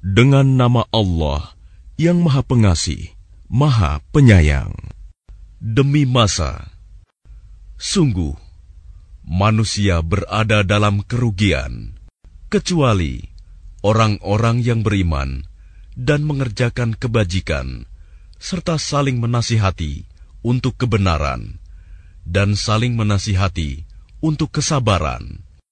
Dengan nama Allah yang Maha Pengasih, Maha Penyayang. Demi masa, sungguh manusia berada dalam kerugian, kecuali orang-orang yang beriman dan mengerjakan kebajikan, serta saling menasihati untuk kebenaran dan saling menasihati untuk kesabaran